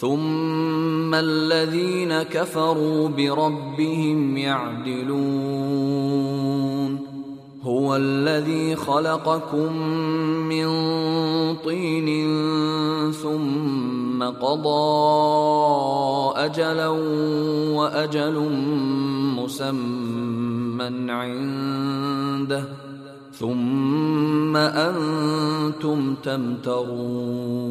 ثم الذين كفروا بربهم يعدلون هو الذي خلقكم من طين ثم قضى اجلا واجل مسمى عنده ثم أنتم تمترون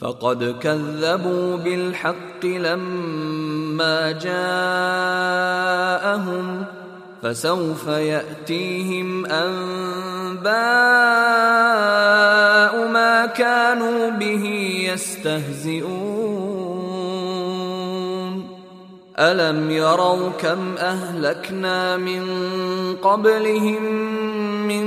فقد كذبوا بالحق لما جاءهم فسوف يأتيهم أنباء ما كانوا به يستهزئون. ألم يروا كم أهلكنا من قبلهم من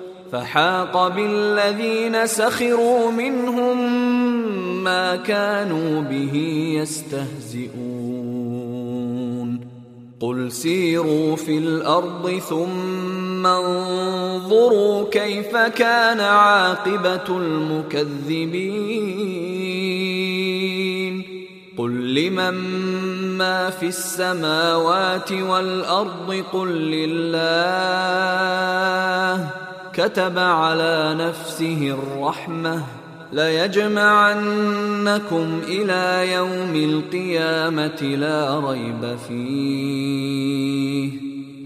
فحاق بالذين سخروا منهم ما كانوا به يستهزئون. قل سيروا في الأرض ثم انظروا كيف كان عاقبة المكذبين. قل لمن ما في السماوات والأرض قل لله. كتب على نفسه الرحمة ليجمعنكم إلى يوم القيامة لا ريب فيه.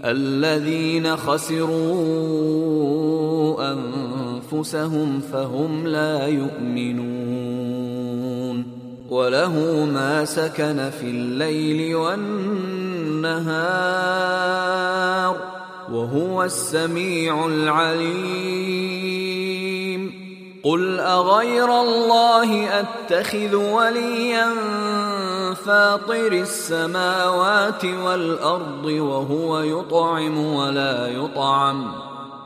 الذين خسروا أنفسهم فهم لا يؤمنون. وله ما سكن في الليل والنهار. وهو السميع العليم. قل اغير الله اتخذ وليا فاطر السماوات والارض وهو يطعم ولا يطعم.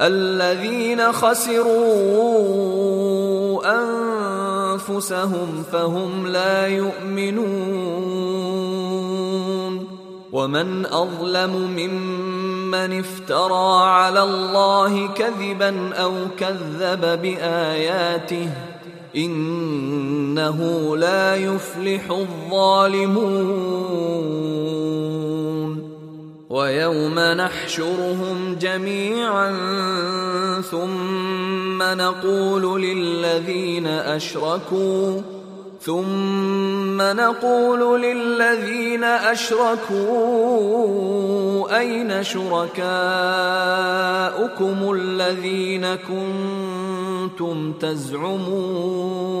الذين خسروا أنفسهم فهم لا يؤمنون. ومن أظلم ممن افترى على الله كذبا أو كذب بآياته إنه لا يفلح الظالمون. ويوم نحشرهم جميعا ثم نقول للذين أشركوا ثم نقول للذين أشركوا أين شركاؤكم الذين كنتم تزعمون؟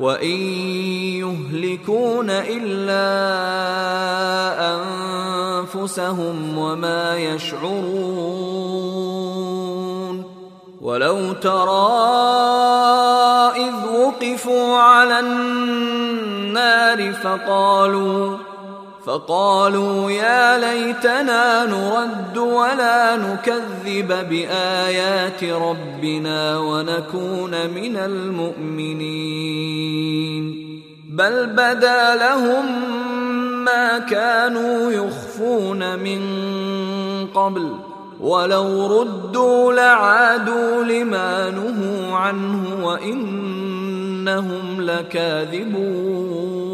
وإن يهلكون إلا أنفسهم وما يشعرون ولو ترى إذ وقفوا على النار فقالوا فقالوا يا ليتنا نرد ولا نكذب بآيات ربنا ونكون من المؤمنين. بل بدا لهم ما كانوا يخفون من قبل ولو ردوا لعادوا لما نهوا عنه وإنهم لكاذبون.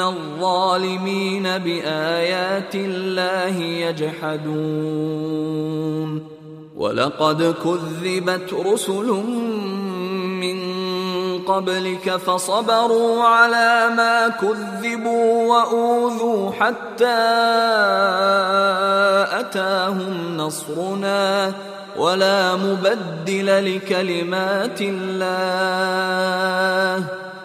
الظالمين بآيات الله يجحدون ولقد كذبت رسل من قبلك فصبروا على ما كذبوا وأوذوا حتى أتاهم نصرنا ولا مبدل لكلمات الله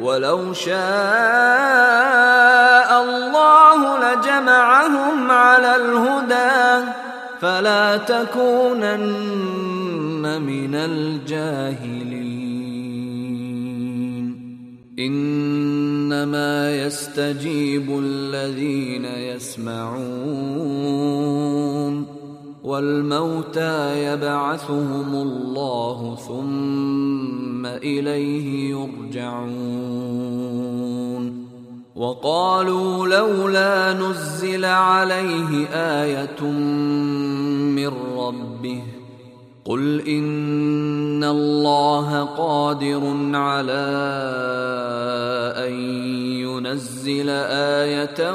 ولو شاء الله لجمعهم على الهدى فلا تكونن من الجاهلين. إنما يستجيب الذين يسمعون. والموتى يبعثهم الله ثم إليه يرجعون. وقالوا لولا نزل عليه آية من ربه قل ان الله قادر على ان ينزل إيه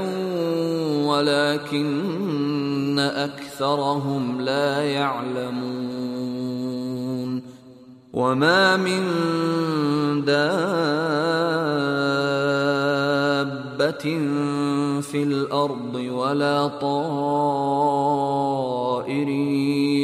ولكن اكثرهم لا يعلمون وما من دابه في الأرض ولا طائر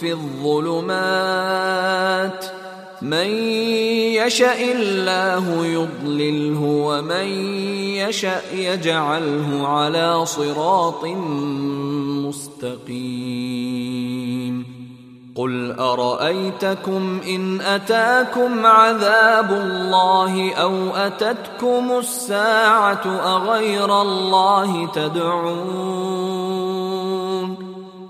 في الظلمات من يشاء الله يضلله ومن يشاء يجعله على صراط مستقيم قل أرأيتكم إن أتاكم عذاب الله أو أتتكم الساعة أغير الله تدعون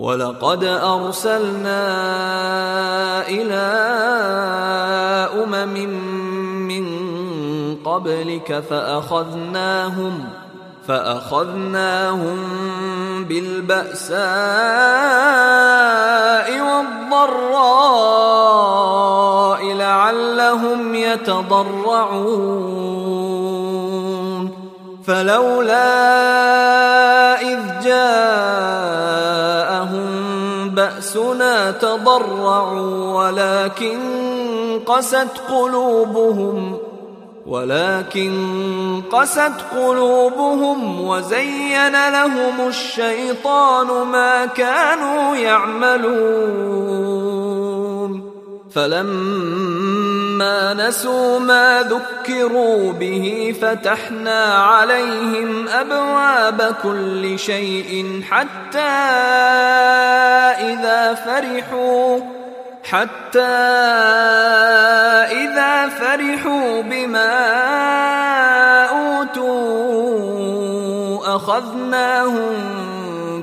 ولقد ارسلنا إلى امم من قبلك فاخذناهم فاخذناهم بالباساء والضراء لعلهم يتضرعون فلولا اذ جاءهم بأسنا تضرعوا ولكن قست قلوبهم ولكن قست قلوبهم وزين لهم الشيطان ما كانوا يعملون. فلما نسوا ما ذكروا به فتحنا عليهم أبواب كل شيء حتى إذا فرحوا حتى إذا فرحوا بما أوتوا أخذناهم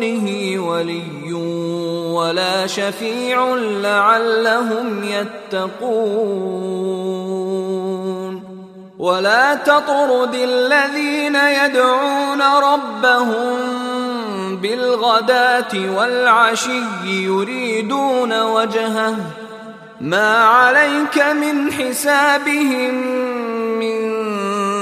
دونه ولي ولا شفيع لعلهم يتقون. ولا تطرد الذين يدعون ربهم بالغداة والعشي يريدون وجهه. ما عليك من حسابهم من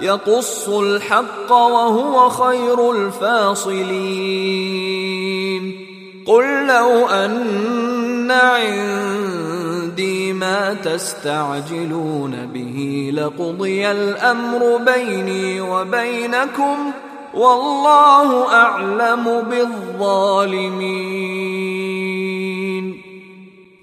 يقص الحق وهو خير الفاصلين. قل لو أن عندي ما تستعجلون به لقضي الأمر بيني وبينكم والله أعلم بالظالمين.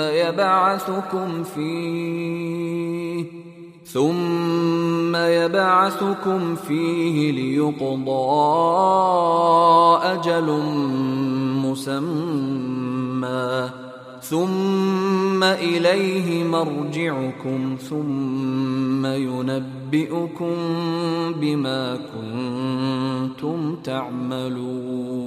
يبعثكم فيه ثم يبعثكم فيه ليقضى أجل مسمى ثم إليه مرجعكم ثم ينبئكم بما كنتم تعملون.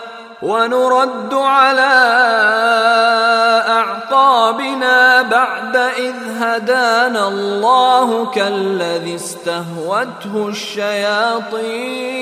ونرد على أعقابنا بعد إذ هدانا الله كالذي استهوته الشياطين.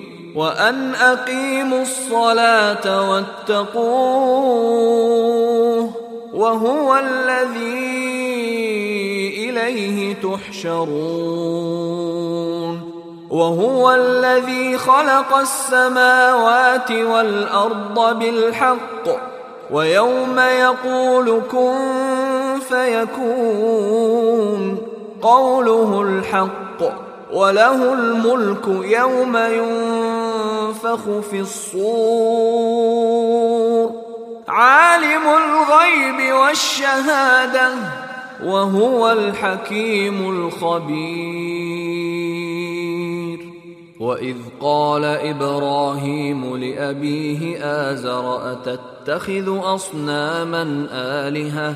وان اقيموا الصلاه واتقوه وهو الذي اليه تحشرون وهو الذي خلق السماوات والارض بالحق ويوم يقول كن فيكون قوله الحق وله الملك يوم ينفخ في الصور. عالم الغيب والشهادة وهو الحكيم الخبير. وإذ قال إبراهيم لأبيه آزر أتتخذ أصناما آلهة؟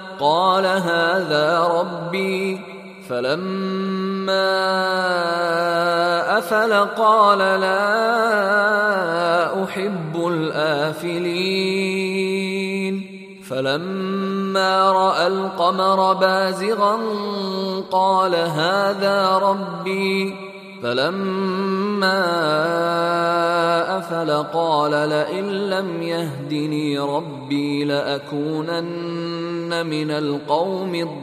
قال هذا ربي فلما أفل قال لا أحب الآفلين. فلما رأى القمر بازغا قال هذا ربي فلما أفل قال لئن لم يهدني ربي لأكونن من القوم الضالين.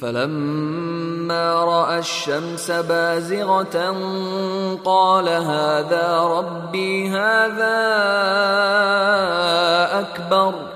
فلما رأى الشمس بازغة قال هذا ربي هذا أكبر.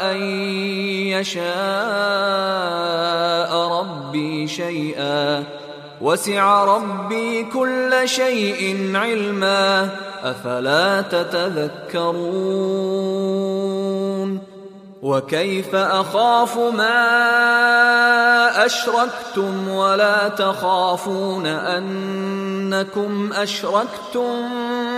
ان يشاء ربي شيئا وسع ربي كل شيء علما افلا تتذكرون وكيف اخاف ما اشركتم ولا تخافون انكم اشركتم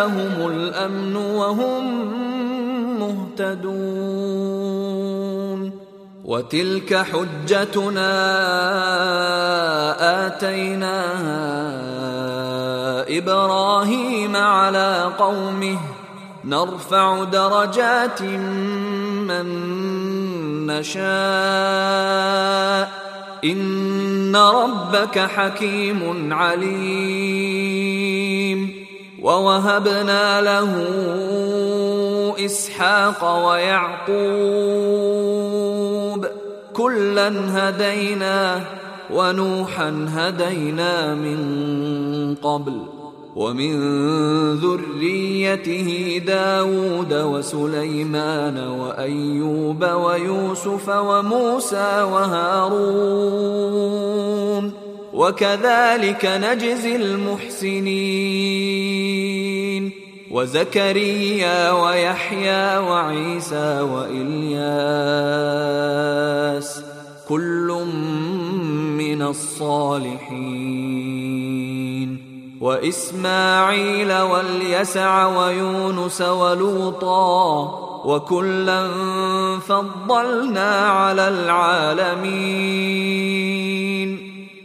لهم الأمن وهم مهتدون. وتلك حجتنا آتيناها إبراهيم على قومه. نرفع درجات من نشاء. إن ربك حكيم عليم. ووهبنا له إسحاق ويعقوب كلا هدينا ونوحا هدينا من قبل ومن ذريته داود وسليمان وأيوب ويوسف وموسى وهارون وكذلك نجزي المحسنين. وزكريا ويحيى وعيسى وإلياس كل من الصالحين. وإسماعيل واليسع ويونس ولوطا وكلا فضلنا على العالمين.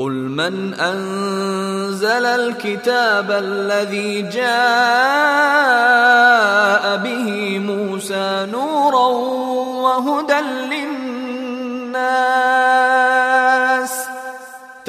قل من انزل الكتاب الذي جاء به موسى نورا وهدى للناس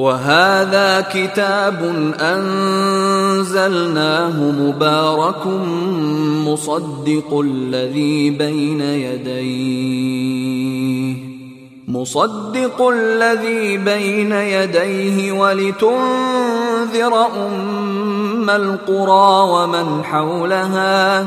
وهذا كتاب أنزلناه مبارك مصدق الذي بين يديه مصدق الذي بين يديه ولتنذر أم القرى ومن حولها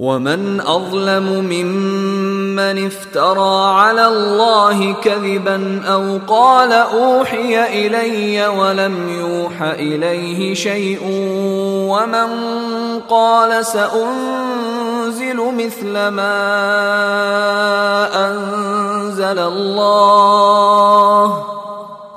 ومن اظلم ممن افترى على الله كذبا أو قال اوحي الي ولم يوح اليه شيء ومن قال سانزل مثل ما انزل الله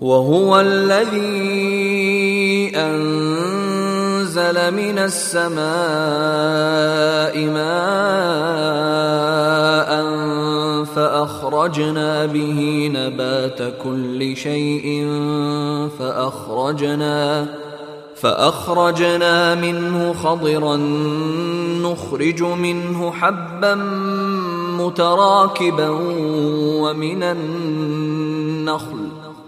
وهو الذي أنزل من السماء ماء فأخرجنا به نبات كل شيء فأخرجنا فأخرجنا منه خضرا نخرج منه حبا متراكبا ومن النخل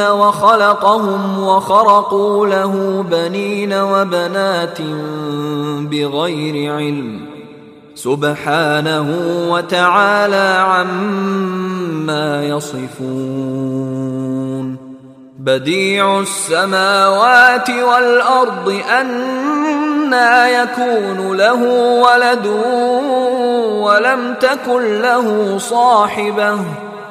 وخلقهم وخرقوا له بنين وبنات بغير علم سبحانه وتعالى عما يصفون بديع السماوات والارض انى يكون له ولد ولم تكن له صاحبه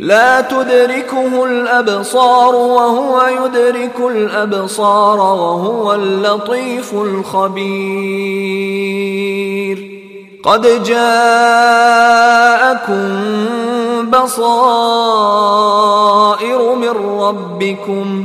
لا تدركه الأبصار وهو يدرك الأبصار وهو اللطيف الخبير. قد جاءكم بصائر من ربكم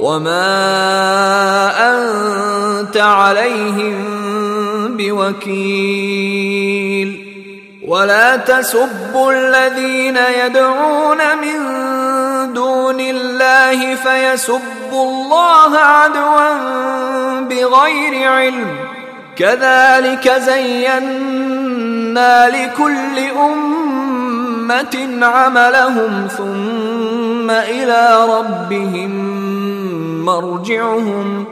وما انت عليهم بوكيل ولا تسبوا الذين يدعون من دون الله فيسبوا الله عدوا بغير علم كذلك زينا لكل امه عملهم ثم إلى ربهم مرجعهم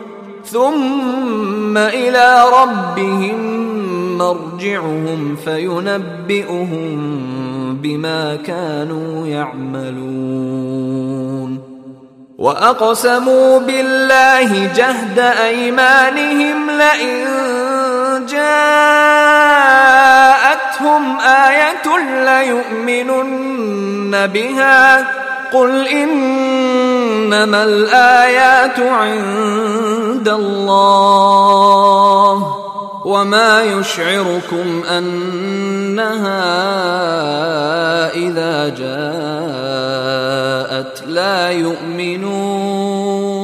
ثم إلى ربهم مرجعهم فينبئهم بما كانوا يعملون. وأقسموا بالله جهد أيمانهم لئن جاءتهم آية ليؤمنن بها. قل ان انما الايات عند الله وما يشعركم انها اذا جاءت لا يؤمنون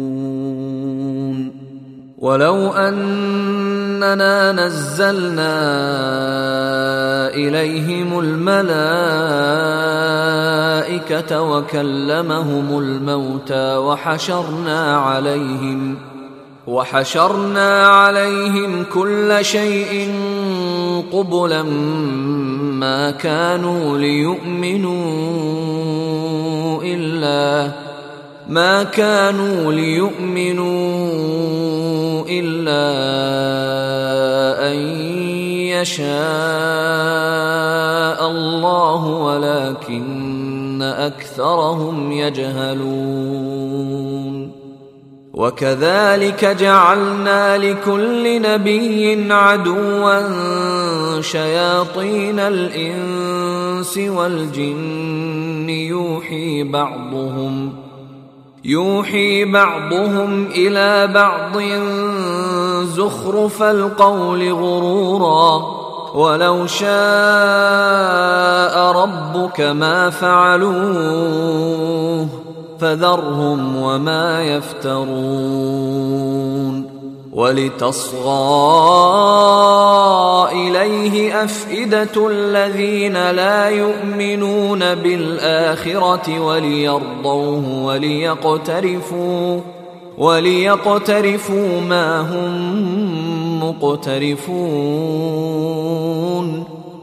ولو أننا نزلنا إليهم الملائكة وكلمهم الموتى وحشرنا عليهم وحشرنا عليهم كل شيء قبلا ما كانوا ليؤمنوا إلا ما كانوا ليؤمنوا إلا أن يشاء الله ولكن أكثرهم يجهلون. وكذلك جعلنا لكل نبي عدوا شياطين الإنس والجن يوحي بعضهم يوحي بعضهم إلى بعض زخرف القول غرورا ولو شاء ربك ما فعلوه فذرهم وما يفترون ولتصغى إليه أفئدة الذين لا يؤمنون بالآخرة وليرضوه وليقترفوا وليقترفوا ما هم مقترفون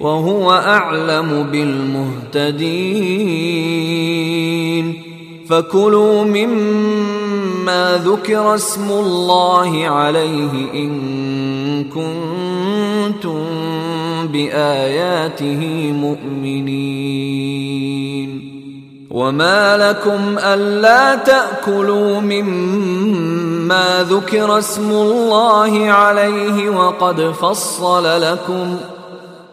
وهو أعلم بالمهتدين. فكلوا مما ذكر اسم الله عليه إن كنتم بآياته مؤمنين. وما لكم ألا تأكلوا مما ذكر اسم الله عليه وقد فصل لكم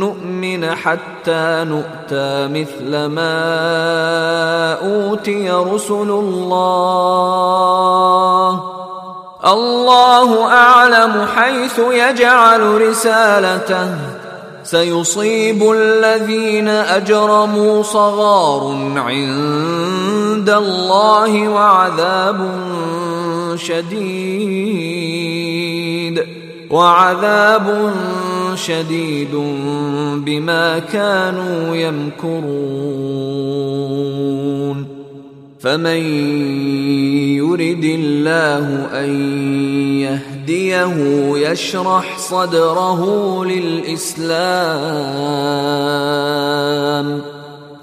نؤمن حتى نؤتى مثل ما أوتي رسل الله. الله أعلم حيث يجعل رسالته. سيصيب الذين أجرموا صغار عند الله وعذاب شديد. وعذاب شديد بما كانوا يمكرون. فمن يرد الله أن يهديه يشرح صدره للإسلام.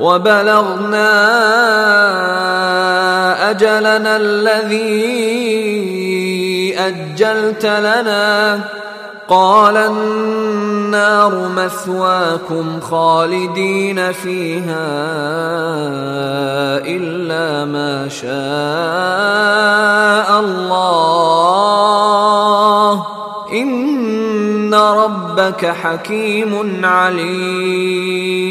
وبلغنا أجلنا الذي أجلت لنا. قال النار مثواكم خالدين فيها إلا ما شاء الله. إن ربك حكيم عليم.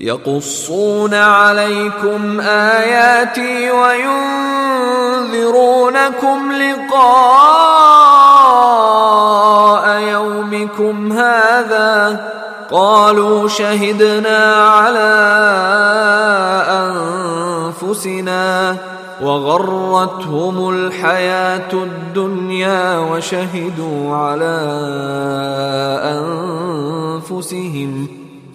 يقصون عليكم آياتي وينذرونكم لقاء يومكم هذا قالوا شهدنا على أنفسنا وغرتهم الحياة الدنيا وشهدوا على أنفسهم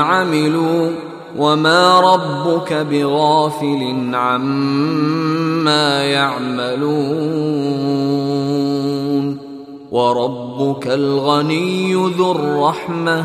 عملوا وما ربك بغافل عما يعملون. وربك الغني ذو الرحمة.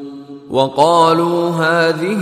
وقالوا هذه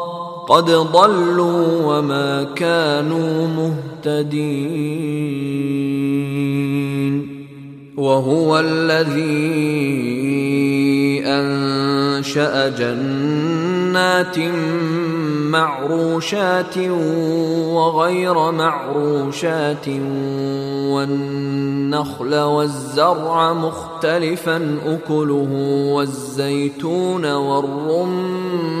قد ضلوا وما كانوا مهتدين وهو الذي انشا جنات معروشات وغير معروشات والنخل والزرع مختلفا اكله والزيتون والرمان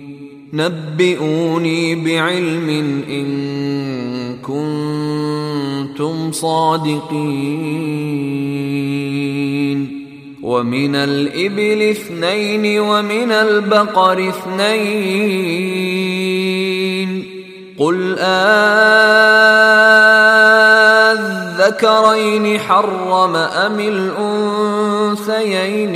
نبئوني بعلم إن كنتم صادقين. ومن الإبل اثنين ومن البقر اثنين. قل آذكرين حرم أم الأنثيين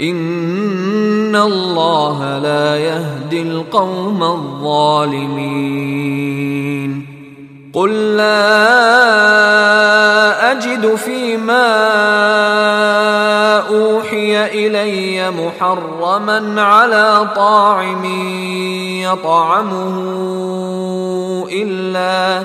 إن الله لا يهدي القوم الظالمين. قل لا اجد فيما اوحي الي محرما على طاعم يطعمه الا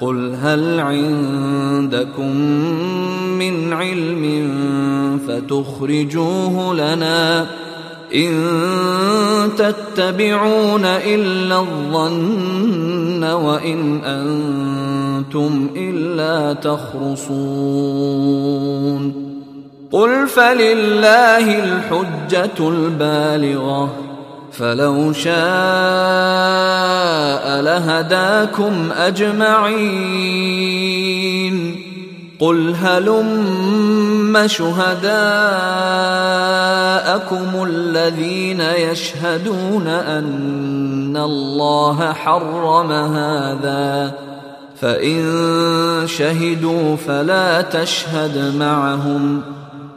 قل هل عندكم من علم فتخرجوه لنا ان تتبعون الا الظن وان أنتم الا تخرصون قل فلله الحجه البالغه فلو شاء لهداكم أجمعين. قل هلم شهداءكم الذين يشهدون أن الله حرم هذا. فإن شهدوا فلا تشهد معهم.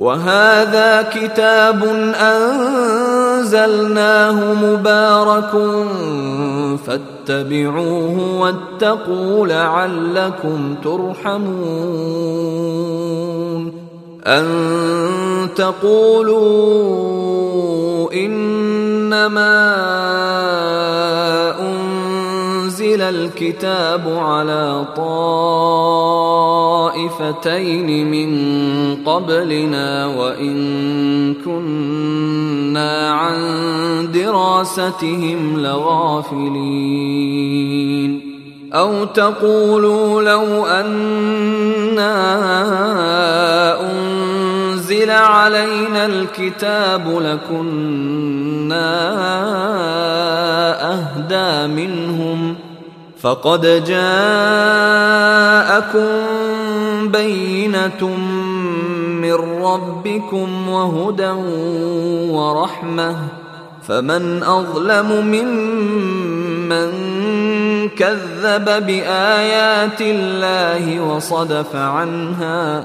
وهذا كتاب أنزلناه مبارك فاتبعوه واتقوا لعلكم ترحمون. أن تقولوا إنما انزل الكتاب على طائفتين من قبلنا وان كنا عن دراستهم لغافلين أو تقولوا لو أنا انزل علينا الكتاب لكنا اهدى منهم فقد جاءكم بينة من ربكم وهدى ورحمة. فمن أظلم ممن كذب بآيات الله وصدف عنها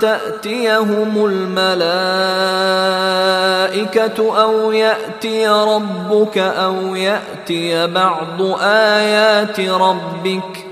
تأتيهم الملائكة أو يأتي ربك أو يأتي بعض آيات ربك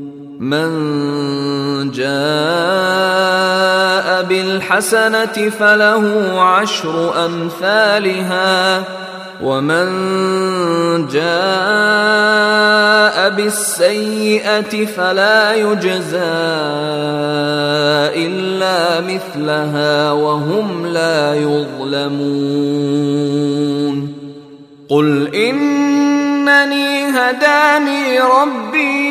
من جاء بالحسنة فله عشر أمثالها ومن جاء بالسيئة فلا يجزى إلا مثلها وهم لا يظلمون. قل إنني هداني ربي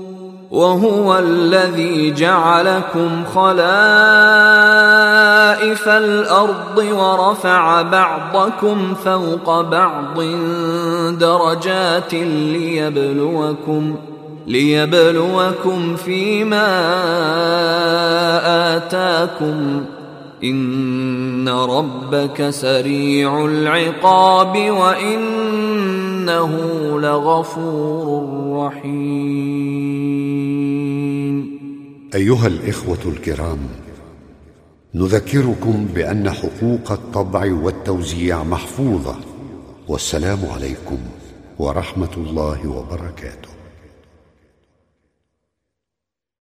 وهو الذي جعلكم خلائف الأرض ورفع بعضكم فوق بعض درجات ليبلوكم ليبلوكم فيما آتاكم ان ربك سريع العقاب وانه لغفور رحيم. أيها الإخوة الكرام نذكركم بأن حقوق الطبع والتوزيع محفوظة. والسلام عليكم ورحمة الله وبركاته.